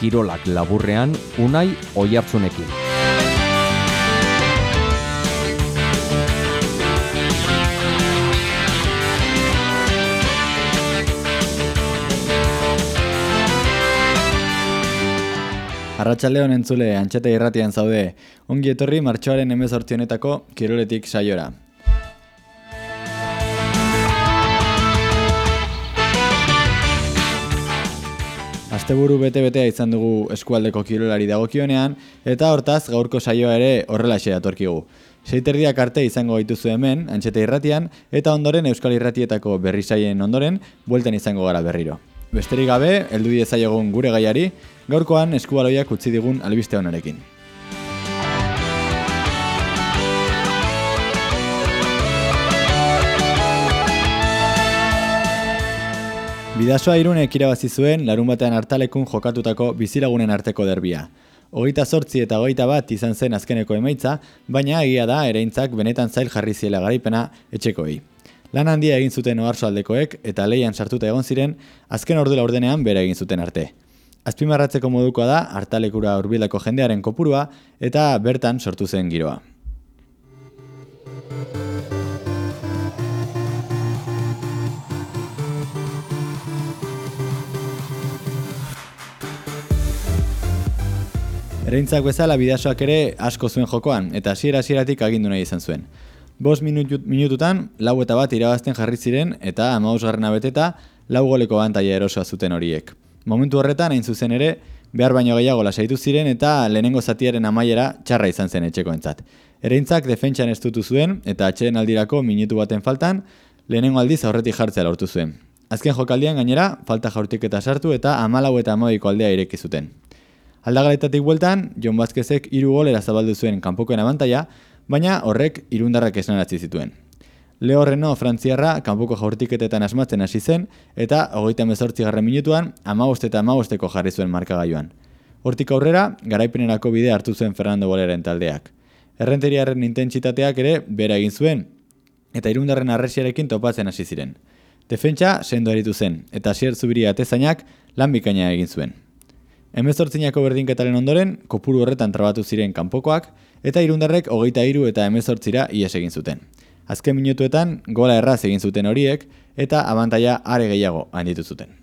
Kirolak laburrean Unai Oiartzunekin. Arratxaldeon entzule, antxeta irratian zaude. Ongi etorri martxoaren emezortzi honetako kiroletik saiora. Asteburu bete-betea izan dugu eskualdeko kirolari dagokionean, eta hortaz gaurko saioa ere horrelaxe datorkigu. Seiterdiak arte izango gaituzu hemen, antxeta irratian, eta ondoren Euskal Irratietako berri saien ondoren, bueltan izango gara berriro. Besterik gabe, heldu egun gure gaiari, gaurkoan eskubaloiak utzi digun albiste honarekin. Bidasoa irunek irabazi zuen larun batean hartalekun jokatutako bizilagunen arteko derbia. Hogeita sortzi eta hogeita bat izan zen azkeneko emaitza, baina egia da ereintzak benetan zail jarri ziela garaipena etxekoi. Lan handia egin zuten oharsoaldekoek eta leian sartuta egon ziren azken ordu laurdenean bere egin zuten arte. Azpimarratzeko modukoa da hartalekura hurbildako jendearen kopurua eta bertan sortu zen giroa. Ereintzak bezala bidasoak ere asko zuen jokoan, eta hasiera hasieratik agindu nahi izan zuen. Bos minututan, lau eta bat irabazten jarri ziren, eta amaus garrena beteta, lau goleko bantaia erosoa zuten horiek. Momentu horretan, hain zuzen ere, behar baino gehiago lasaitu ziren, eta lehenengo zatiaren amaiera txarra izan zen etxeko entzat. Ereintzak defentsan estutu zuen, eta atxeen aldirako minutu baten faltan, lehenengo aldiz aurretik jartzea lortu zuen. Azken jokaldian gainera, falta jaurtik eta sartu, eta amalau eta amabiko aldea ireki zuten. Aldagaletatik bueltan, Jon Bazkezek hiru golera zabaldu zuen kanpokoen abantaia, baina horrek irundarrak esnaratzi zituen. Leo Reno Frantziarra kanpoko jaurtiketetan asmatzen hasi zen eta hogeita mezortzi garren minutuan amabost eta amabosteko jarri zuen markagailuan. Hortik aurrera, garaipenerako bide hartu zuen Fernando Boleren taldeak. Errenteriaren intentsitateak ere bera egin zuen eta irundarren arresiarekin topatzen hasi ziren. Defentsa sendo eritu zen eta sier zubiria atezainak lan bikaina egin zuen. Hemezortzinako berdinketaren ondoren, kopuru horretan trabatu ziren kanpokoak, eta irundarrek hogeita iru eta hemezortzira ies egin zuten. Azken minutuetan, gola erraz egin zuten horiek, eta abantaia are gehiago handitu zuten.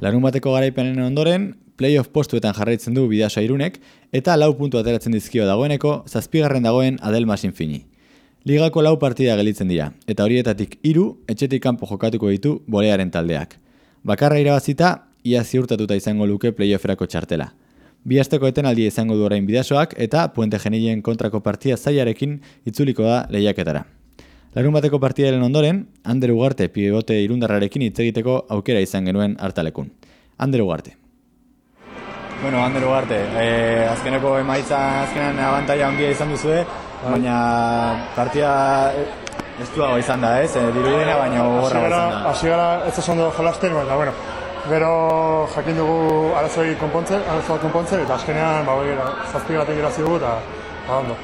Larun bateko garaipenen ondoren, playoff postuetan jarraitzen du bidasoa irunek, eta lau puntu ateratzen dizkio dagoeneko, zazpigarren dagoen Adelmasin fini. Ligako lau partida gelitzen dira, eta horietatik hiru etxetik kanpo jokatuko ditu bolearen taldeak. Bakarra irabazita, ia ziurtatuta izango luke playofferako txartela. Bi asteko etenaldia izango du orain bidasoak eta Puente Genilien kontrako partida zaiarekin itzuliko da lehiaketara. Larun bateko partidaren ondoren, Ander Ugarte pivote irundarrarekin hitz egiteko aukera izan genuen hartalekun. Ander Ugarte. Bueno, Ander Ugarte, eh, azkeneko emaitza azkenan abantaia ongia izan duzue, baina partida ez du izan da, ez? Eh, dirudina, baina horra izan da. Asi gara, ez esan dugu jolasten, baina, bueno, gero jakin dugu arazoi konpontze, arazoa konpontze, eta azkenean, ba, hori, zazpi batek irazi dugu, eta, ba, ondo.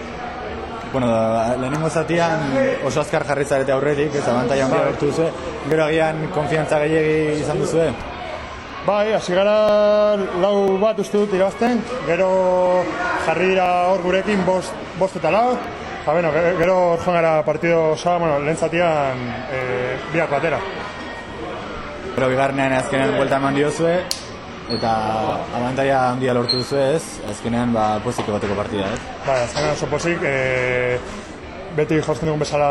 Bueno, da, lehenengo zatian oso azkar jarri zarete aurretik, ez abantai handia bai. bertu duzu, gero agian konfiantza gehiagi izan duzu, Bai, hasi gara lau bat uste dut irabazten, gero jarri dira hor gurekin bost, bost eta lau, ba, bueno, gero hor joan gara partido osa, bueno, lehen zatian e, biak batera. Gero bigarnean azkenean buelta eman diozue, eta abantaia handia lortu duzu ez, azkenean ba, poziko bateko partida, ez? Bai, azkenean oso pozik, e, beti jausten dugun bezala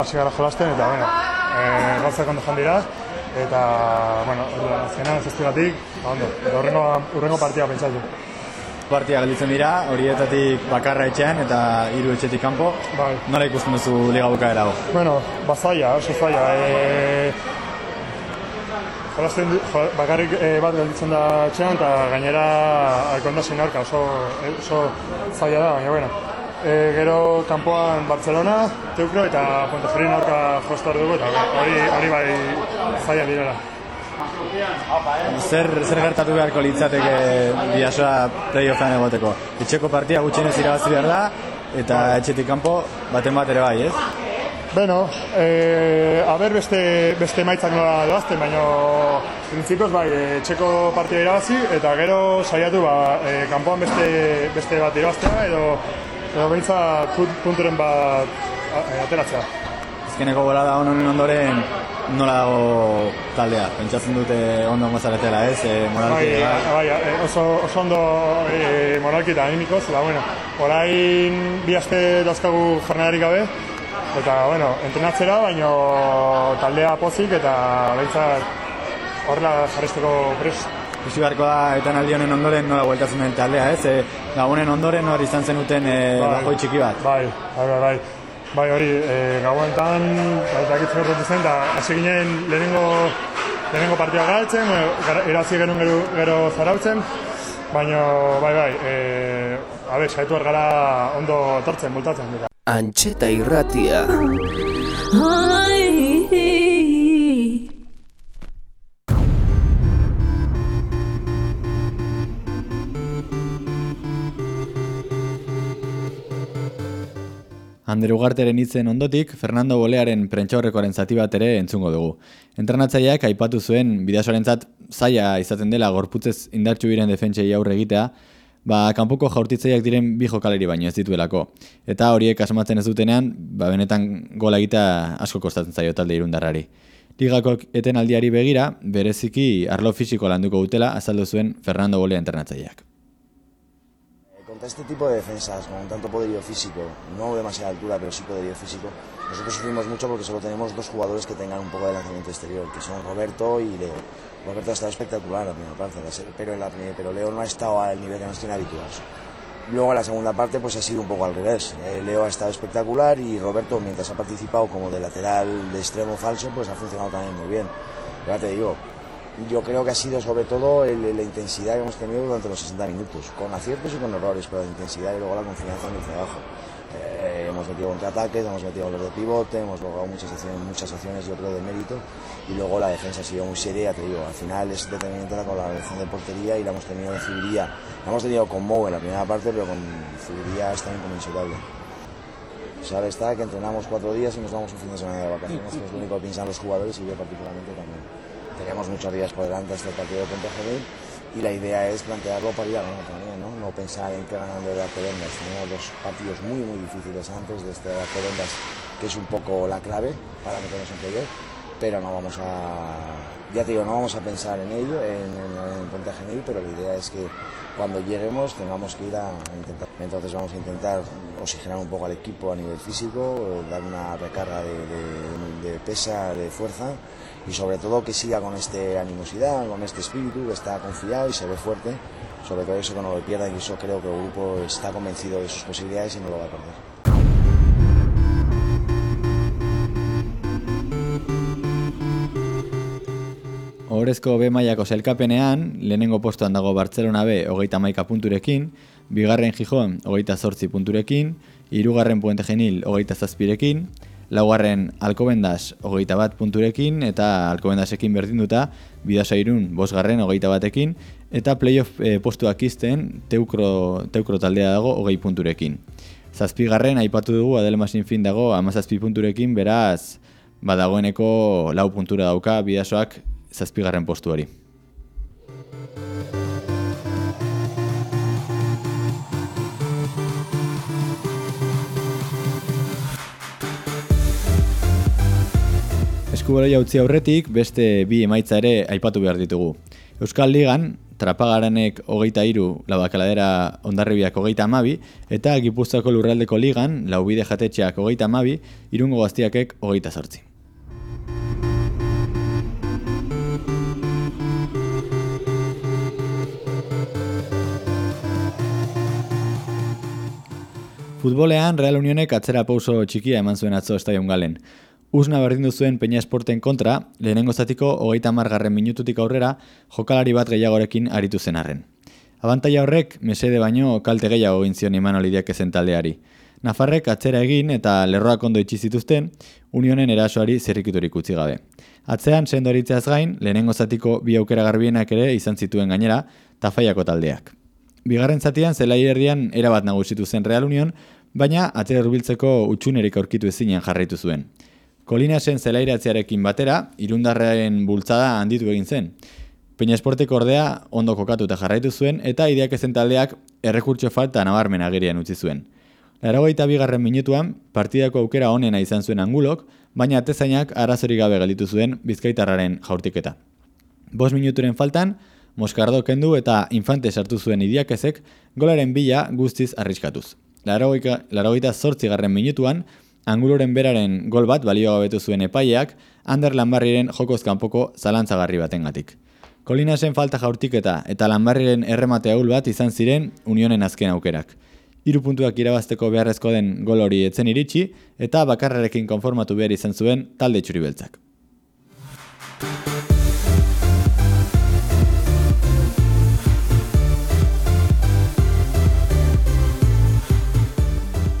hasi gara jolasten, eta, bueno, e, gauzak ondo dira, eta, bueno, azkenan festivatik, ba, ondo, eta urrengo, urrengo partia pentsatu. Partia gelditzen dira, horietatik bakarra etxean eta hiru etxetik kanpo. Bai. Nola ikusten duzu liga bukaera hau? Bueno, bazaia, oso zaila. E, jolasten, bakarrik e, bat gelditzen da etxean eta gainera alkondasin aurka oso, oso zaila da, baina bueno e, gero kanpoan Barcelona, Teukro eta Ponteferrin aurka jostar dugu eta hori hori bai zaila direla. Zer, zer gertatu beharko litzateke biasoa playoffan egoteko? Etxeko partia gutxienez irabazi behar da eta etxetik kanpo baten bat ere bai, ez? Beno, e, aber beste, beste maitzak nola doazten, baina prinsipioz bai, e, txeko partida irabazi, eta gero saiatu ba, e, kanpoan beste, beste bat irabaztea, edo, edo behintzat punturen bat a, ateratzea. Azkeneko gola da honen ondoren nola dago taldea? Pentsatzen dute ondo mozaretela, ez? E, moralki, bai, bai, bai, oso, oso ondo e, moralki eta animikoz, eta bueno, orain bi aste dazkagu jornadarik gabe, Eta, bueno, entrenatzera, baino taldea pozik eta behintzat horrela jarrezteko pres. Ikusi beharko da, eta aldi honen ondoren nola bueltatzen den taldea, ez? E, gabonen ondoren hori izan zenuten e, bai, txiki bat. Bai, bai, bai, bai. Bai, hori, e, gabonetan, bai, dakitzen dut zen, eta hasi ginen lehenengo, lehenengo partia galtzen, irazi genuen gero, gero zarautzen, baina, bai, bai, e, a ber, saitu gara ondo tortzen, bultatzen. Antxeta irratia. Ander Ugarteren hitzen ondotik, Fernando Bolearen prentxaurrekoaren zati bat ere entzungo dugu. Entrenatzaileak aipatu zuen bidasoarentzat zaila izaten dela gorputzez indartxu biren defentsei aurre egitea, ba, kanpoko jaurtitzaileak diren bi jokaleri baino ez dituelako. Eta horiek asmatzen ez dutenean, ba, benetan gola egita asko kostatzen zaio talde irundarrari. Ligako eten aldiari begira, bereziki arlo fisiko landuko dutela azaldu zuen Fernando Bolea internatzaileak. Este tipo de defensas, con tanto poderío físico, no demasiada altura, pero sí poderío físico, nosotros sufrimos mucho porque solo tenemos dos jugadores que tengan un poco de lanzamiento exterior, que son Roberto y Leo. Roberto ha estado espectacular en la primera parte, pero, en la pero Leo no ha estado al nivel que nos tiene habituados. Luego en la segunda parte pues ha sido un poco al revés. Eh, Leo ha estado espectacular y Roberto mientras ha participado como de lateral de extremo falso pues ha funcionado también muy bien. Ya te digo, yo creo que ha sido sobre todo el, la intensidad que hemos tenido durante los 60 minutos, con aciertos y con errores, pero la intensidad y luego la confianza en el trabajo. Eh, hemos metido contraataques, hemos metido los de pivote, hemos logrado muchas acciones, muchas acciones yo creo de mérito y luego la defensa ha sido muy seria, te digo, al final es determinante la colaboración de portería y la hemos tenido en Zubiría, la hemos tenido con Mou en la primera parte, pero con Zubiría está inconmensurable. Sabe está que entrenamos cuatro días y nos damos un fin de semana de vacaciones, que es lo único que piensan los jugadores y yo particularmente también. Tenemos muchos días por delante este partido contra Jerez y la idea es plantearlo para ir a ganar también, ¿no? no pensar en que ganando de Alcobendas. Tenemos dos partidos muy muy difíciles antes de este de que es un poco la clave para meternos en playoff, pero no vamos a, ya te digo, no vamos a pensar en ello, en, en, en Ponte Genil, pero la idea es que cuando lleguemos tengamos que ir a intentar. Entonces vamos a intentar oxigenar un poco al equipo a nivel físico, dar una recarga de, de, de pesa, de fuerza y sobre todo que siga con esta animosidad, con este espíritu, que está confiado y se ve fuerte, sobre todo eso que no lo pierda y eso creo que el grupo está convencido de sus posibilidades y no lo va a perder. Horezko B mailako zelkapenean, lehenengo postuan dago Bartzelona B hogeita maika punturekin, bigarren Gijon hogeita zortzi punturekin, hirugarren Puente Genil hogeita zazpirekin, laugarren Alkobendas hogeita bat punturekin eta Alkobendasekin berdinduta bidasa irun bosgarren hogeita batekin eta playoff e, postuak izten teukro, teukro taldea dago hogei punturekin. Zazpigarren aipatu dugu adelmasin fin dago amazazpi punturekin beraz badagoeneko lau puntura dauka bidasoak zazpigarren postuari. Eskubero jautzi aurretik beste bi emaitza ere aipatu behar ditugu. Euskal Ligan, Trapagaranek hogeita iru, labakaladera ondarribiak hogeita amabi, eta Gipuzkoako lurraldeko ligan, laubide jatetxeak hogeita amabi, irungo gaztiakek hogeita sortzi. Futbolean Real Unionek atzera pauso txikia eman zuen atzo estadion galen. Usna berdindu zuen Peña Esporten kontra, lehenengo zatiko hogeita margarren minututik aurrera jokalari bat gehiagorekin aritu zen arren. Abantaia horrek, mesede baino kalte gehiago egin zion iman olidiak ezen taldeari. Nafarrek atzera egin eta lerroak ondo itxi zituzten, Unionen erasoari zerrikiturik utzi gabe. Atzean, sendo gain, lehenengo zatiko bi aukera garbienak ere izan zituen gainera, tafaiako taldeak. Bigarren zatian zelai erdian erabat nagusitu zen Real Union, baina atzera hurbiltzeko utxunerik aurkitu ezinen jarraitu zuen. Kolinasen zelairatzearekin batera, irundarrearen bultzada handitu egin zen. Peña Esportek ordea ondo kokatuta jarraitu zuen eta ideak ezen taldeak errekurtso falta nabarmen agerian utzi zuen. Laragoita bigarren minutuan, partidako aukera onena izan zuen angulok, baina atezainak arazorik gabe galitu zuen bizkaitarraren jaurtiketa. Bos minuturen faltan, Moskardo kendu eta infante sartu zuen idiakezek golaren bila guztiz arriskatuz. Laragoita zortzi garren minutuan, anguloren beraren gol bat balio gabetu zuen epaileak, Ander Lambarriren jokoz kanpoko zalantzagarri batengatik. Kolinasen falta jaurtiketa eta Lambarriren erremate ahul bat izan ziren unionen azken aukerak. Hiru puntuak irabazteko beharrezko den gol hori etzen iritsi eta bakarrarekin konformatu behar izan zuen talde txuri beltzak.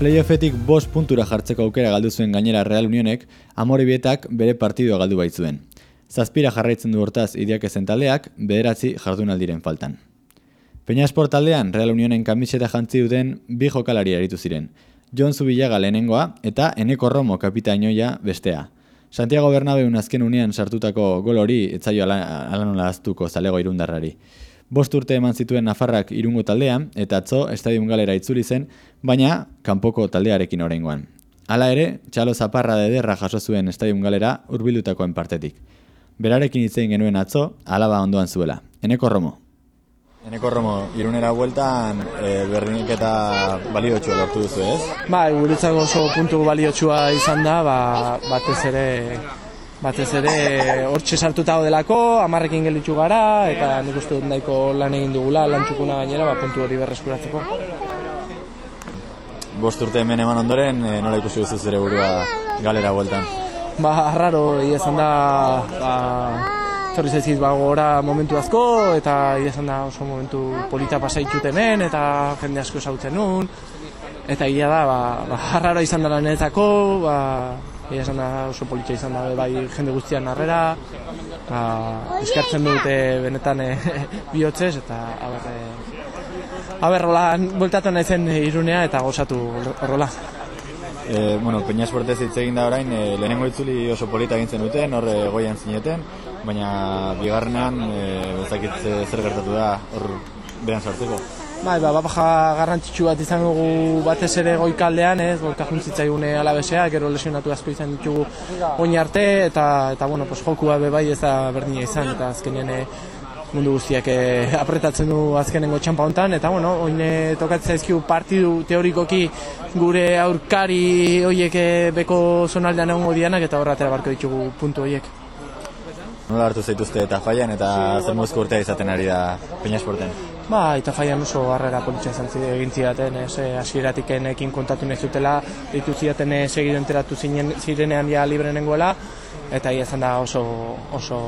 Playoffetik bost puntura jartzeko aukera galdu zuen gainera Real Unionek, amore bietak bere partidua galdu baitzuen. Zazpira jarraitzen du hortaz idiak ezen taldeak, bederatzi jardunaldiren faltan. Peña Sport taldean Real Unionen kamiseta jantzi duten bi jokalari aritu ziren. John Zubillaga lehenengoa eta Eneko Romo kapitainoia bestea. Santiago Bernabeu azken unean sartutako gol hori etzaio alanola aztuko zalego irundarrari. Bost urte eman zituen Nafarrak irungo taldean, eta atzo estadium galera itzuli zen, baina kanpoko taldearekin oraingoan. Hala ere, txalo zaparra dederra jaso zuen estadium galera urbildutakoen partetik. Berarekin itzein genuen atzo, alaba ondoan zuela. Eneko Romo. Eneko Romo, irunera bueltan e, berdinik eta baliotxua lortu duzu, ez? Ba, guretzako oso puntu baliotxua izan da, ba, batez ere batez ere hortxe sartuta delako, amarrekin gelitzu gara, eta nik uste dut daiko lan egin dugula, lan txukuna gainera, ba, puntu hori berreskuratzeko. Bost urte hemen eman ondoren, e, nola ikusi duzu zure burua galera bueltan? Ba, raro, izan da, ba, zorri zaizkiz, ba, gora momentu asko, eta izan da oso momentu polita pasaitut hemen, eta jende asko esautzen nun, eta ia da, ba, ba, raro izan da lanetako, ba, esan da oso politxa izan da bai jende guztian harrera, ba, eskartzen dute benetan e, bihotzez, eta haber, e, haber rola, bultatu nahi zen irunea eta gozatu horrola. E, bueno, Peña Esportez hitz egin da orain, e, lehenengo itzuli oso polita egintzen duten, hor goian zineten, baina bigarrenean e, bezakit zer gertatu da hor behan sartzeko. Bai, ba, baja garrantzitsu bat izan dugu batez ere goikaldean, ez, goika juntzitzaigune alabesea, gero lesionatu asko izan ditugu oin arte, eta, eta bueno, pues, jokua be bai ez da berdina izan, eta azkenean eh, mundu guztiak eh, apretatzen du azkenengo txampa hontan, eta bueno, oin eh, tokatzen zaizkiu partidu teorikoki gure aurkari hoiek beko zonaldean egongo dianak, eta horretara barko ditugu puntu hoiek. Nola hartu zaituzte eta faian, eta zer mozko urtea izaten ari da Peña Esporten? Ba, eta faian oso harrera politxa izan egin zidaten, ez, eh, hasieratik enekin kontatu nahi zutela, ditu zidaten eh, segido enteratu zinen, zirenean ja libre nengoela, eta ia izan da oso, oso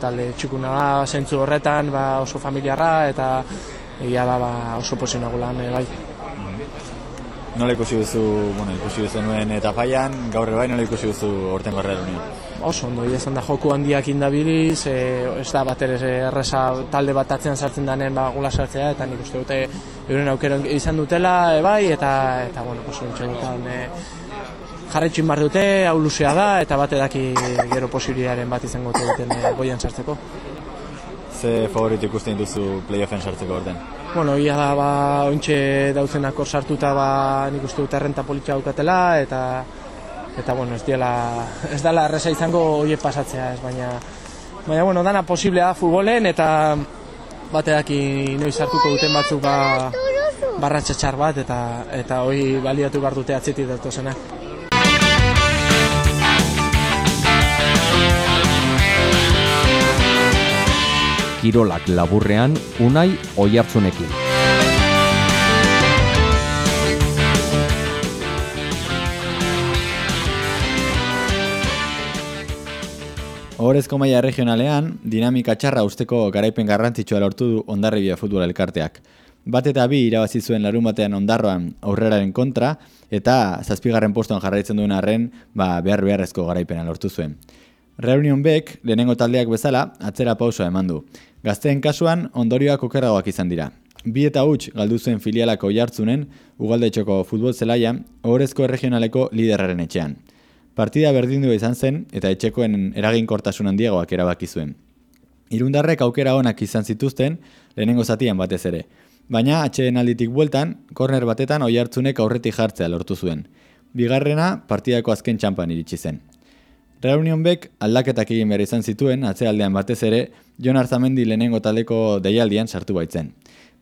talde txukuna da, zentzu horretan, ba, oso familiarra, eta ia da ba, oso posina gulan, e, bai. Nola ikusi duzu, bueno, ikusi duzu nuen eta faian, gaur bai nola ikusi duzu orten gorrera oso ondo, izan da joku handiak indabiliz, e, ez da bat ere erresa talde bat atzean sartzen danen ba, gula sartzea, eta nik uste dute euren aukero izan dutela, e, bai, eta, eta bueno, oso entxenetan, e, jarretxin bar dute, hau luzea da, eta bat edaki gero posibiliaren bat izango duten e, goian sartzeko. Ze favorit ikusten duzu playoffen sartzeko orden? Bueno, ia da, ba, ointxe dauzenako sartuta, ba, nik uste dut errenta politxa daukatela, eta eta bueno, ez diela ez dela erresa izango hoe pasatzea, ez baina baina bueno, dana posiblea da futbolen eta bateaki noiz hartuko duten batzuk ba barratxa bat eta eta hoi baliatu bar dute atzetik datosena. Kirolak laburrean Unai Oiartzunekin. Horezko maila regionalean, dinamika txarra usteko garaipen garrantzitsua lortu du ondarribia futbol elkarteak. Bat eta bi irabazi zuen larun batean ondarroan aurreraren kontra, eta zazpigarren postuan jarraitzen duen arren, ba, behar beharrezko garaipena lortu zuen. Reunion Bek, lehenengo taldeak bezala, atzera pausoa eman du. Gazteen kasuan, ondorioak okerragoak izan dira. bi eta huts galdu zuen filialako jartzunen, ugaldetxoko futbol zelaian, ohorezko regionaleko liderraren etxean. Partida berdindu izan zen eta etxekoen eraginkortasun handiagoak erabaki zuen. Irundarrek aukera onak izan zituzten, lehenengo zatian batez ere. Baina atxeen alditik bueltan, korner batetan oi hartzunek aurretik jartzea lortu zuen. Bigarrena, partidako azken txampan iritsi zen. Reunion Bek aldaketak egin behar izan zituen, atzealdean batez ere, Jon Arzamendi lehenengo taldeko deialdian sartu baitzen.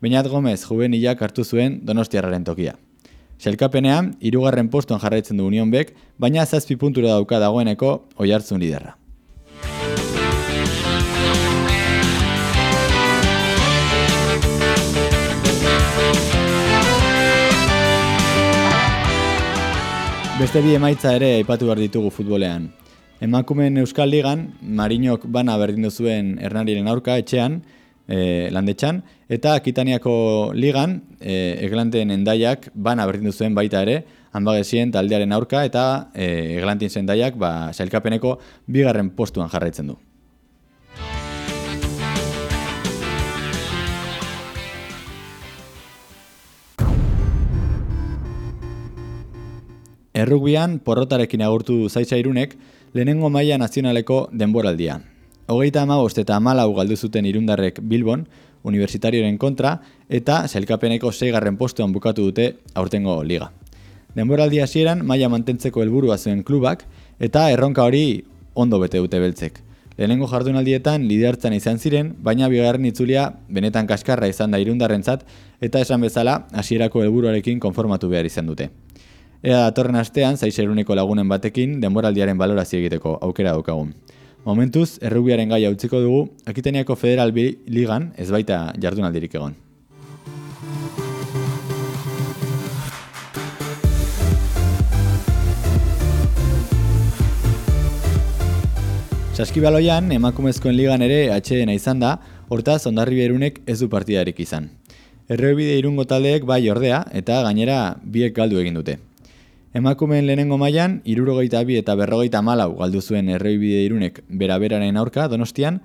Beñat Gomez juvenilak hartu zuen donostiarraren tokia. Selkapenean, irugarren postuan jarraitzen du Union Bek, baina zazpi puntura dauka dagoeneko oi hartzun liderra. Beste bi emaitza ere aipatu behar ditugu futbolean. Emakumeen Euskal Ligan, Marinok bana berdindu zuen Hernariren aurka etxean, e, landetxan, eta Akitaniako Ligan, e, Eglanten endaiak bana berdindu zuen baita ere, hanbagesien taldearen aurka, eta e, Eglantin zendaiak ba, sailkapeneko bigarren postuan jarraitzen du. Errugbian porrotarekin agurtu zaitza irunek lehenengo maila nazionaleko denboraldia. Hogeita ama eta amalau galdu zuten irundarrek Bilbon, universitarioren kontra, eta zelkapeneko zeigarren postuan bukatu dute aurtengo liga. Denboraldi hasieran maila mantentzeko helburua zuen klubak, eta erronka hori ondo bete dute beltzek. Lehenengo jardunaldietan lidertzen izan ziren, baina bigarren itzulia benetan kaskarra izan da irundarrentzat, eta esan bezala hasierako helburuarekin konformatu behar izan dute. Ea datorren astean, zaizeruneko lagunen batekin, denboraldiaren balorazio egiteko aukera daukagun. Momentuz, errubiaren gai utziko dugu, Akiteniako Federal B Ligan ez baita jardunaldirik egon. Saskibaloian, emakumezkoen ligan ere atxedena izan da, hortaz ondarri berunek ez du partidarik izan. Errebide irungo taldeek bai ordea eta gainera biek galdu egin dute. Emakumeen lehenengo mailan irurogeita bi eta berrogeita malau galdu zuen erreibide irunek beraberaren aurka donostian,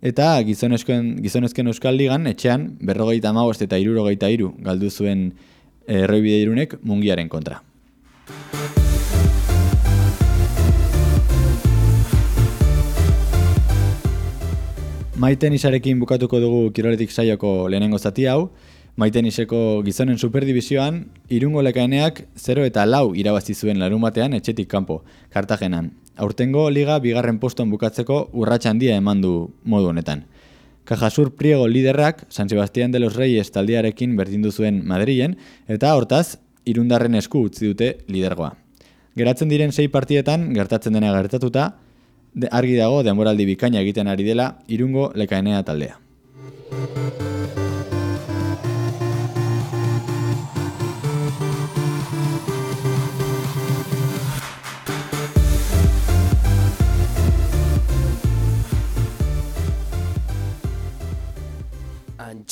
eta gizonezken, gizonezken euskal ligan etxean berrogeita maost eta irurogeita iru galdu zuen erreibide irunek mungiaren kontra. Maiten isarekin bukatuko dugu kiroletik saioko lehenengo zati hau, Maiten iseko gizonen superdibizioan, irungo lekaeneak 0 eta lau irabazi zuen larun batean etxetik kanpo, kartagenan. Aurtengo liga bigarren poston bukatzeko urratxa handia eman du modu honetan. Kajasur priego liderrak, San Sebastián de los Reyes taldearekin berdindu zuen Madrilen, eta hortaz, irundarren esku utzi dute lidergoa. Geratzen diren sei partietan, gertatzen dena gertatuta, argi dago denboraldi bikaina egiten ari dela irungo lekaenea taldea.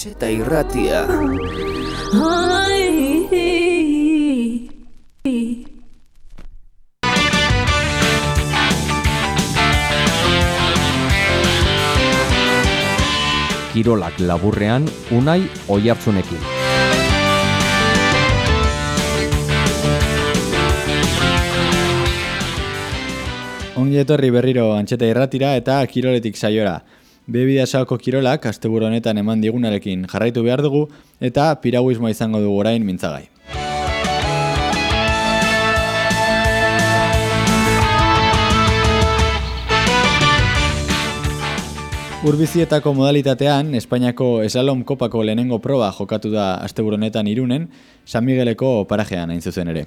Antxeta irratia. Kirolak laburrean, unai oiartzunekin. Ongi etorri berriro antxeta irratira eta kiroletik saiora. Bebidasaoko kirolak asteburu honetan eman digunarekin jarraitu behar dugu eta piraguismoa izango dugu orain mintzagai. Urbizietako modalitatean, Espainiako Esalom Kopako lehenengo proba jokatu da asteburu honetan irunen, San Migueleko parajean hain zuzen ere.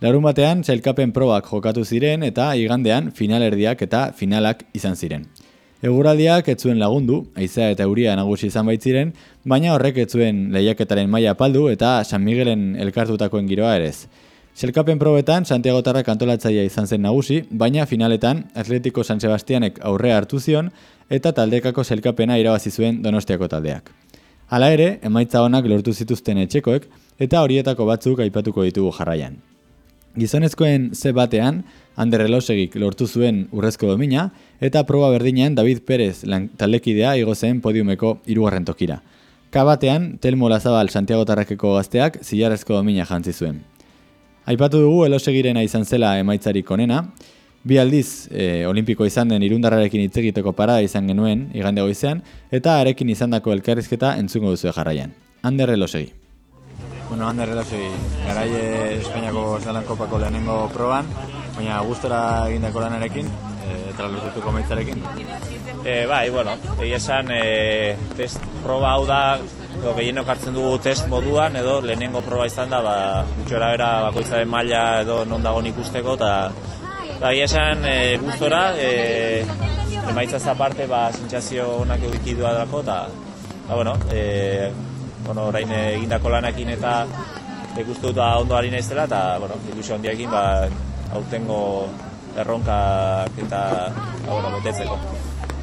Larun batean, zailkapen probak jokatu ziren eta igandean finalerdiak eta finalak izan ziren. Eguraldiak ez zuen lagundu, aizea eta euria nagusi izan baitziren, baina horrek ez zuen lehiaketaren maila paldu eta San Miguelen elkartutakoen giroa erez. Selkapen probetan Santiago Tarrak antolatzaia izan zen nagusi, baina finaletan Atletico San Sebastianek aurrea hartu zion eta taldekako selkapena irabazi zuen Donostiako taldeak. Hala ere, emaitza honak lortu zituzten etxekoek eta horietako batzuk aipatuko ditugu jarraian. Gizonezkoen ze batean, Ander Elosegik lortu zuen urrezko domina, eta proba berdinean David Perez taldekidea igo zen podiumeko irugarren tokira. Kabatean, Telmo Lazabal Santiago Tarrakeko gazteak zilarrezko domina jantzi zuen. Aipatu dugu elosegirena izan zela emaitzarik onena, bi aldiz e, olimpiko izan den irundarrarekin hitz egiteko parada izan genuen igande goizean, eta arekin izandako elkarrizketa entzungo duzu jarraian. Ander elosegi. Bueno, Ander Elosegi, garaie Espainiako Zelan Kopako lehenengo proban, baina gustora egindako lanarekin, e, eta lortutuko maitzarekin. E, bai, bueno, egia esan e, test proba hau da, edo gehienok hartzen dugu test moduan, edo lehenengo proba izan da, ba, gutxora bera bakoitzaren maila edo non dagoen ikusteko, eta ba, egia esan e, gustora, e, emaitzaz aparte, ba, sentsazio onak egitidua dako, eta, ba, bueno, e, bueno, orain egindako lanakin eta ikustu dut ba, ondo ari naizela eta bueno, ilusio handiakin ba, aurtengo erronkak eta ba, bueno, betetzeko.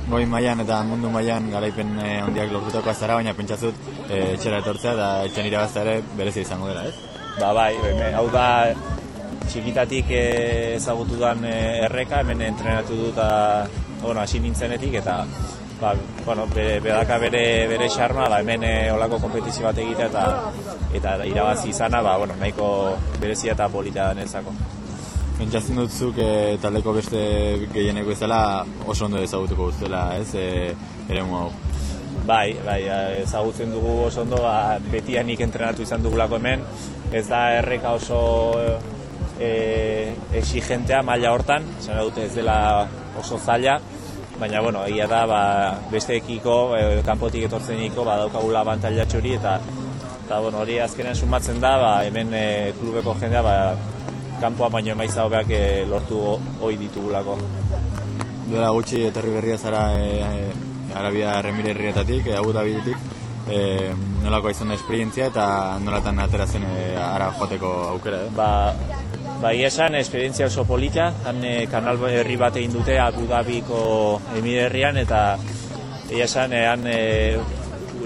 Goi mailan eta mundu mailan garaipen eh, handiak lortutako azara, baina pentsatzut eh, etxera etortzea eta etxen irabaztea ere berezi izango dela, ez? Ba bai, me, hau da txikitatik eh, ezagutu dan eh, erreka, hemen entrenatu dut bueno, hasi nintzenetik eta ba, bueno, bere, bedaka bere bere xarma, ba, hemen e, olako kompetizio bat egitea eta eta irabazi izana, ba, bueno, nahiko berezia eta polita denezako. Pentsatzen dut zuk e, taldeko beste gehieneko ezala oso ondo ezagutuko guztela, ez? E, ere hau. Bai, bai, ezagutzen dugu oso ondo, ba, betianik entrenatu izan dugulako hemen, ez da erreka oso e, exigentea maila hortan, zena dute ez dela oso zaila, baina bueno, egia da ba, besteekiko, e, kanpotik etortzeniko ba, daukagula eta eta bueno, hori azkenean sumatzen da, ba, hemen e, klubeko jendea ba, kanpoa baino emaitza hobeak e, lortu hoi ditugulako. Duela gutxi etorri berria zara e, e, Arabia Remire herrietatik, e, Abu Dhabitik, e, nolako izan da esperientzia eta nolatan atera zen e, ara joateko aukera, eh? Ba, Ba, esan, esperientzia oso polita, han e, kanal herri bat egin dute Abu Dhabiko herrian eta egia esan, han e,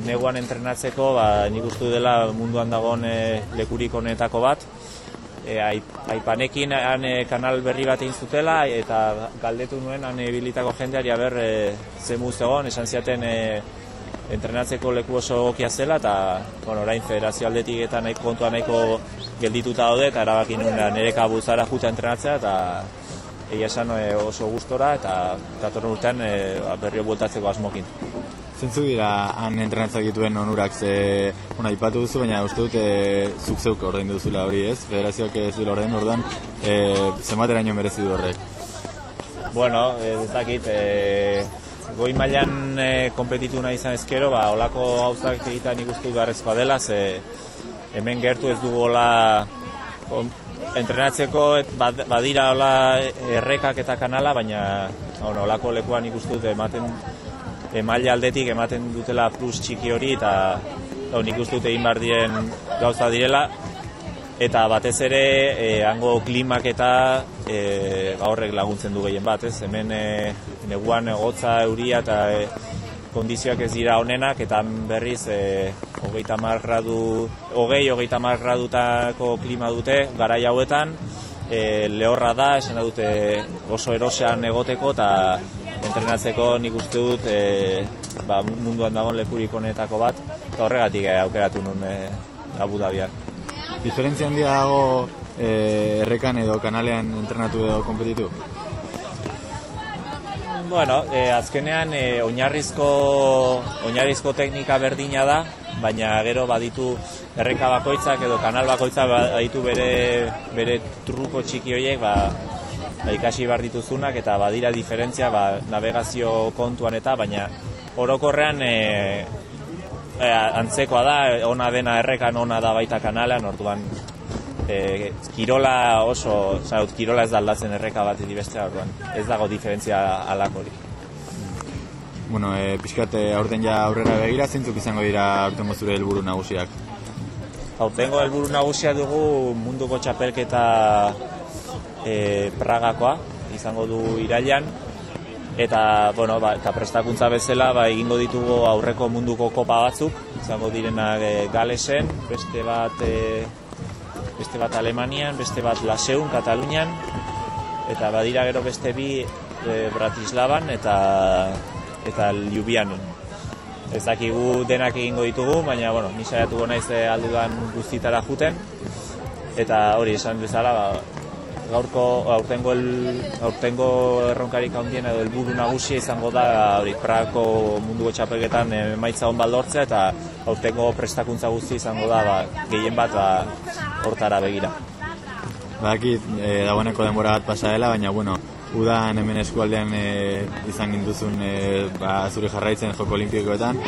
neguan entrenatzeko, ba, nik uste dela munduan dagoen e, lekurik honetako bat. E, aipanekin han e, kanal berri bat egin zutela eta galdetu nuen han ebilitako jendeari aber e, ze egon, esan ziaten e, entrenatzeko leku oso egokia zela eta bueno, orain federazio aldetik eta nahiko kontua nahiko geldituta daude eta erabaki nuen nire kabuzara juta entrenatzea eta egia esan e, oso gustora eta datorren urtean e, berrio bueltatzeko asmokin. Zentzu dira han entrenatzak dituen onurak ze ona ipatu duzu, baina uste dut e, zuk zeuk ordein duzula hori ez? Federazioak ez du ordein orduan, e, zenbateraino merezi du horrek? Bueno, ez dakit, e, goi mailan e, kompetitu nahi izan ezkero, ba, olako gauzak egiten ikustu garrezkoa dela, ze hemen gertu ez dugu hola entrenatzeko badira hola errekak eta kanala, baina bueno, olako lekuan ikustu dut ematen emaile aldetik ematen dutela plus txiki hori eta nik uste dut egin bardien gauza direla eta batez ere e, hango klimak eta e, horrek laguntzen du gehien bat, ez? Hemen e, neguan hotza euria eta e, kondizioak ez dira honenak eta berriz e, hogeita gradu, hogei hogeita gradutako klima dute garai hauetan. E, lehorra da, esan dute oso erosean egoteko eta entrenatzeko nik uste dut e, ba, munduan dagoen lekurik honetako bat. Eta horregatik e, aukeratu nun e, Abu Dhabiak diferentzia handia dago e, errekan edo kanalean entrenatu edo kompetitu? Bueno, e, azkenean e, oinarrizko, oinarrizko teknika berdina da, baina gero baditu erreka bakoitzak edo kanal bakoitzak baditu bere, bere truko txiki horiek ba, ba, ikasi bar dituzunak eta badira diferentzia ba, navegazio kontuan eta baina orokorrean e, e, antzekoa da, ona dena errekan ona da baita kanalan, orduan e, kirola oso, zaut, kirola ez da aldatzen erreka bat beste orduan, ez dago diferentzia alakori. Bueno, e, pixkat aurten ja aurrera begira, zintzuk izango dira aurtengo zure helburu nagusiak? Aurtengo helburu nagusia dugu munduko txapelketa e, Pragakoa, izango du irailan, eta bueno, ba, eta prestakuntza bezala ba, egingo ditugu aurreko munduko kopa batzuk, izango direnak e, Galesen, beste bat e, beste bat Alemanian, beste bat Laseun, Katalunian, eta badira gero beste bi e, Bratislavan eta eta Ljubianen. ez dakigu denak egingo ditugu, baina, bueno, ni saiatuko naiz e, aldudan guztitara juten, eta hori esan bezala, ba, gaurko aurtengo el, aurtengo erronkarik handiena edo helburu nagusia izango da hori Pragako munduko txapelketan emaitza on baldortzea eta aurtengo prestakuntza guzti izango da ba, gehien bat ba, hortara begira. Badakit, e, dagoeneko denbora bat pasa dela, baina bueno, udan hemen eskualdean e, izan ginduzun e, ba, zuri jarraitzen joko olimpikoetan,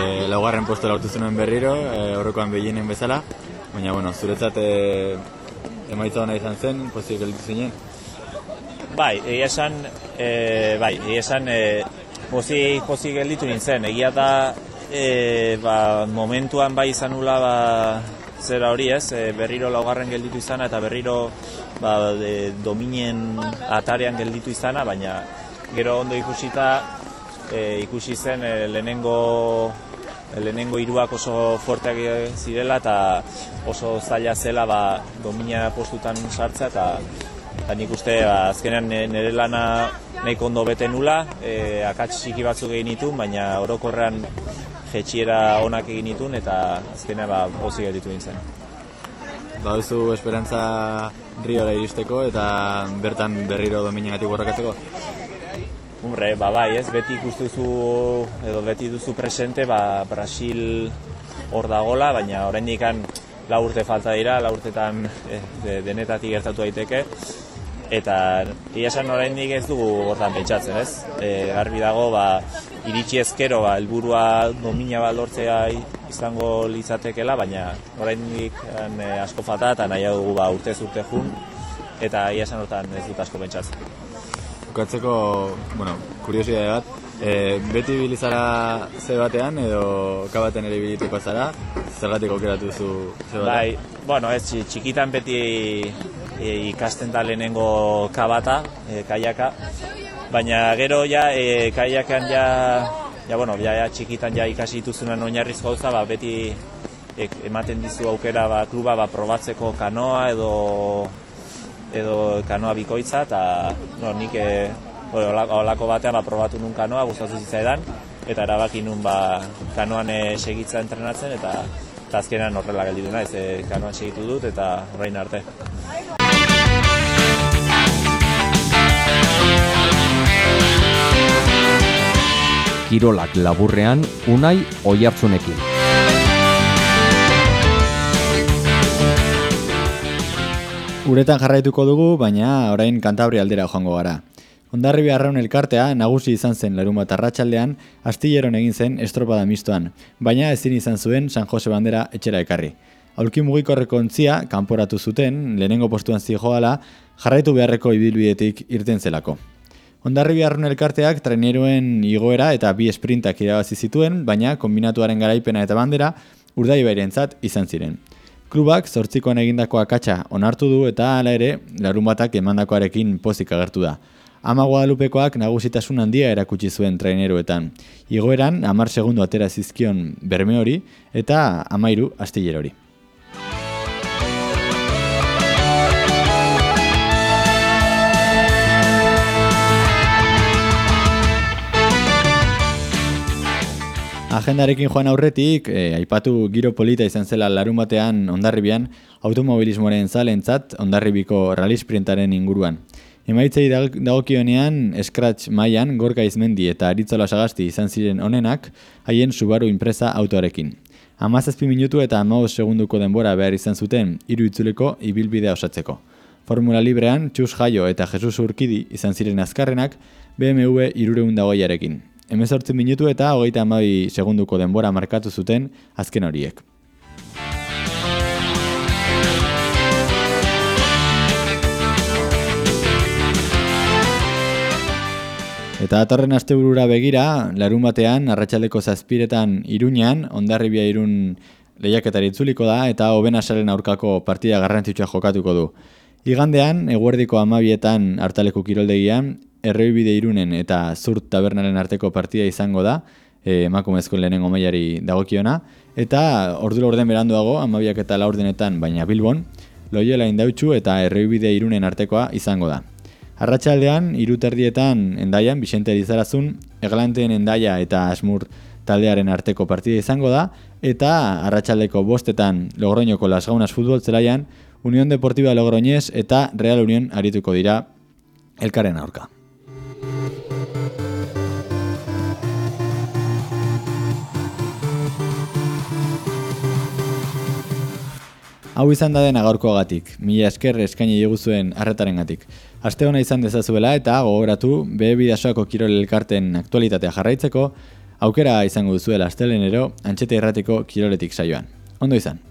e, laugarren posto lortu zuen berriro, e, horrekoan behienen bezala, baina bueno, zuretzat emaitza hona izan zen, pozik gelditu zinen? Bai, egia esan, e, bai, egia esan, e, pozik, pozik gelditu nintzen, egia da, e, ba, momentuan bai izan nula, ba, zera hori ez, e, berriro laugarren gelditu izana eta berriro ba, de, dominen atarean gelditu izana, baina gero ondo ikusita e, ikusi zen e, lehenengo lehenengo hiruak oso fuerteak zirela eta oso zaila zela ba, domina postutan sartza eta eta nik uste ba, azkenean nire lana nahiko ondo bete nula, e, akats txiki batzuk egin ditu, baina orokorrean jetxiera onak egin ditun eta azkenean ba, pozik ditu nintzen. Ba, duzu esperantza Riora iristeko eta bertan berriro dominagatik borrakatzeko? Hombre, ba bai, ez, beti ikustuzu edo beti duzu presente, ba, Brasil hor dagola, baina oraindik kan la urte falta dira, la urtetan eh, de, denetatik gertatu daiteke. Eta ia esan oraindik ez dugu hortan pentsatzen, ez? E, garbi dago, ba, iritsi ezkero, ba, helburua domina bat lortzea izango litzatekeela, baina oraindik e, asko falta eta nahi dugu ba, urte urte jun, eta ia esan hortan ez dut asko pentsatzen bukatzeko, bueno, kuriosidade bat, e, beti bilizara ze batean edo kabaten ere bilituko zara, zergatik aukeratu zu ze batean? Bai, bueno, ez txikitan beti e, ikasten da lehenengo kabata, e, kaiaka, baina gero ja e, kaiakan ja, ja, bueno, ja, ja txikitan ja ikasi dituzunan oinarriz gauza, ba, beti e, ematen dizu aukera ba, kluba ba, probatzeko kanoa edo edo kanoa bikoitza eta no, nik e, olako batean aprobatu nun kanoa gustatu zitzaidan eta erabaki nun ba, kanoan e, segitza entrenatzen eta, eta azkenan horrela gelditu naiz e, kanoan segitu dut eta horrein arte. Kirolak laburrean unai oiartzunekin. Uretan jarraituko dugu, baina orain kantabri aldera joango gara. Ondarribi arraun elkartea nagusi izan zen larun bat arratsaldean astilleron egin zen estropada mistoan, baina ezin izan zuen San Jose Bandera etxera ekarri. Aulki mugikorreko ontzia, kanporatu zuten, lehenengo postuan zijoala, jarraitu beharreko ibilbidetik irten zelako. Ondarribi arraun elkarteak treneruen igoera eta bi esprintak irabazi zituen, baina kombinatuaren garaipena eta bandera urdai bairentzat izan ziren. Klubak zortzikoan egindako akatsa onartu du eta hala ere larun batak emandakoarekin pozik agertu da. Ama Guadalupekoak nagusitasun handia erakutsi zuen traineruetan. Igoeran, amar segundu atera zizkion berme hori eta amairu astiller hori. Agendarekin joan aurretik, e, aipatu giro polita izan zela larun batean ondarribian automobilismoaren zalentzat ondarribiko rally sprintaren inguruan. Emaitzei dagokionean Scratch mailan Gorka Izmendi eta Aritzola Sagasti izan ziren onenak haien Subaru Impreza autoarekin. Amazazpi minutu eta amauz segunduko denbora behar izan zuten hiru itzuleko ibilbidea osatzeko. Formula Librean, Txus Jaio eta Jesus Urkidi izan ziren azkarrenak BMW irureundagoiarekin. Hemezortzi minutu eta hogeita amabi segunduko denbora markatu zuten azken horiek. Eta atorren asteburura begira, larun batean, arratsaldeko zazpiretan iruñan, ondarribia irun lehiaketari itzuliko da, eta hoben asaren aurkako partida garrantzitsua jokatuko du. Igandean, eguerdiko amabietan hartaleku kiroldegian, errebide irunen eta zurt tabernaren arteko partida izango da, e, emakumezko lehenengo mailari dagokiona, eta ordu orden beranduago, amabiak eta laurdenetan, baina Bilbon, loiola indautxu eta errebide irunen artekoa izango da. Arratxaldean, iruterdietan endaian, Bixente Elizarazun, eglanteen endaia eta asmur taldearen arteko partida izango da, eta arratsaldeko bostetan Logroñoko Las futbol zelaian, Unión Deportiva Logroñez eta Real Unión arituko dira elkaren aurka. Hau izan da dena gaurkoagatik, mila esker eskaini diguzuen arretarengatik. Aste hona izan dezazuela eta gogoratu be bidasoako kirol elkarten aktualitatea jarraitzeko, aukera izango duzuela astelenero antxete erratiko kiroletik saioan. Ondo izan.